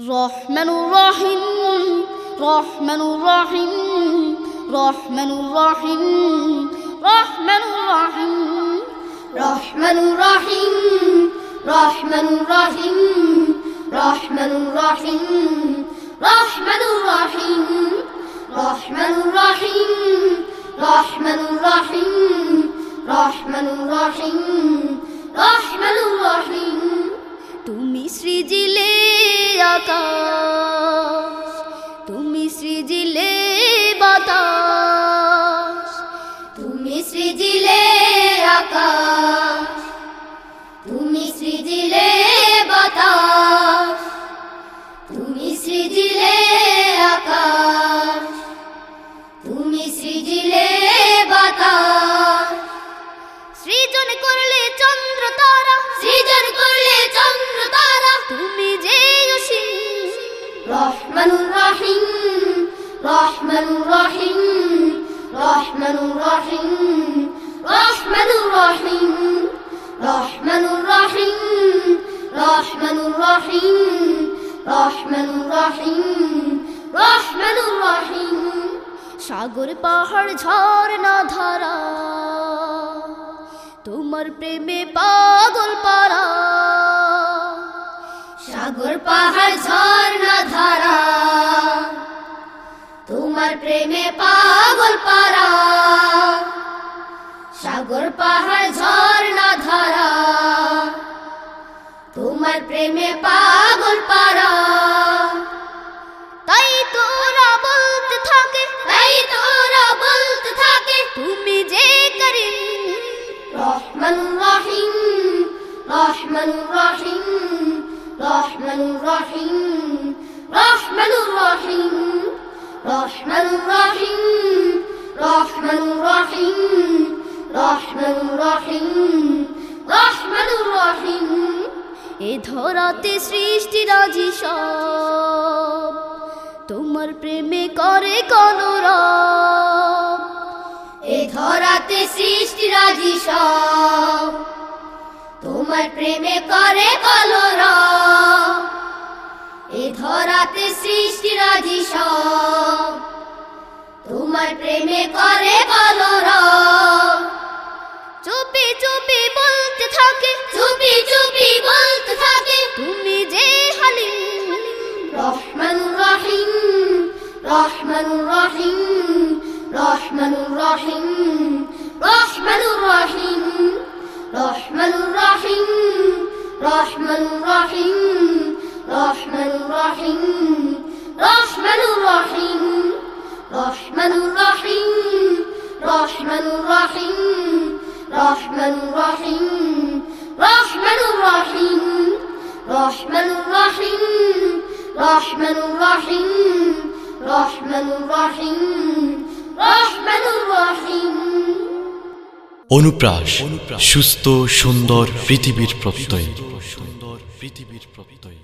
রহমানুর রহিম রহমানুর রহিম রহমানুর রহিম রহমানুর রহিম রহমানুর রহিম রহমানুর রহিম রহমানুর রহিম রহমানুর রহিম রহমানুর রহিম রহমানুর রহিম রহমানুর রহিম রহমানুর রহিম তুমি সৃজিলে আকাশ তুমি সৃজিলে বাতাস। তুমি সৃজিলে আকাশ। তুমি সৃজিলে বাতাস। তুমি সৃজিলে আকাশ। তুমি সৃজিলে রহমানুর রহিম রহমানুর রহিম রহমানুর রহিম রহমানুর রহিম রহমানুর রহিম রহমানুর রহিম রহমানুর রহিম রহমানুর রহিম সাগর পাহাড় ঝর্ণা ধারা, তোমার প্রেমে পাগল পারা। সাগর পাহাড় ঝর্ণা প্রেমে পাগল পারা সাগর পাহাড় ঝর্ণা ধারা। তোমার প্রেমে পাগল পারা তাই তোরা বলতে থাকে, তাই তোরা বলতে থাকে, তুমি যে করিম। রহমানুর রহিম রহমানুর রহিম রহমানুর রহিম রহমানুর রহিম। রহমানুর রহিম রহমানুর রহিম রহমানুর রহিম রহমানুর রহিম এ ধরাতে সৃষ্টি রাজি সব। তোমার প্রেমে করে কলরব। এ ধরাতে সৃষ্টি রাজি সব। তোমার প্রেমে করে কলরব। এ ধরাতে সৃষ্টি রাজি তোমার প্রেমে করে কলরব চুপি চুপি বলতে থাকে, চুপি চুপি বলতে থাকে, তুমি যে হালিম। রহমানুর রহিম রহমানুর রহিম রহমানুর রহিম রহমানুর রহিম রহমানুর রহিম রহমানুর রহিম। রহমানুর রহিম রহমানুর রহিম রহমানুর রহিম রহমানুর রহিম রহমানুর রহিম রহমানুর রহিম রহমানুর রহিম রহমানুর রহিম রহমানুর রহিম রহমানুর রহিম অনুপ্রাস সুস্থ সুন্দর পৃথিবীর প্রত্যয় সুন্দর পৃথিবীর প্রত্যয়